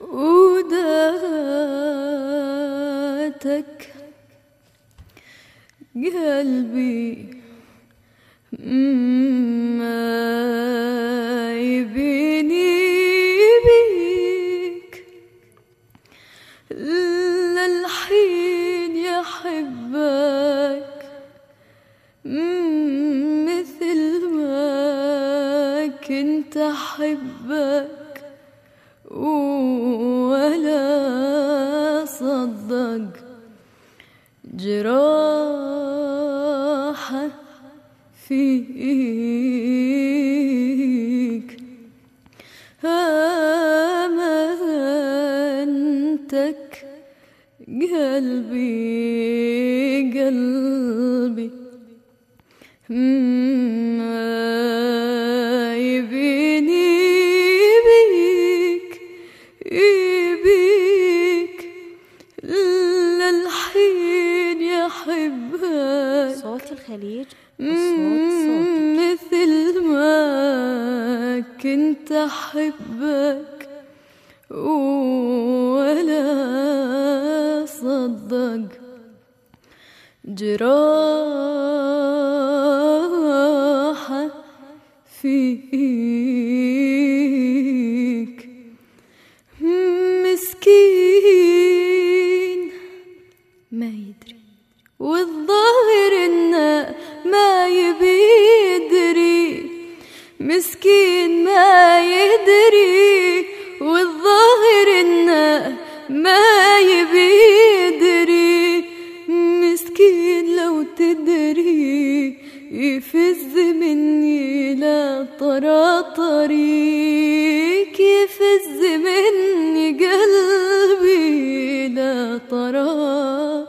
وداتك قلبي ما يبيني بيك. للحين يحبك مثل ما كنت أحبك. ولا صدق جراحة فيك. أمانتك قلبي قلبي. يبيك للحين يحبك صوت الخليج وصوت صوتك. مثل ما كنت أحبك ولا صدق. جراحة فيك مسكين ما يدري والظاهر إنه ما يبي يدري. مسكين لو تدري يفز مني لا طريق يفز مني قلبي لا طريق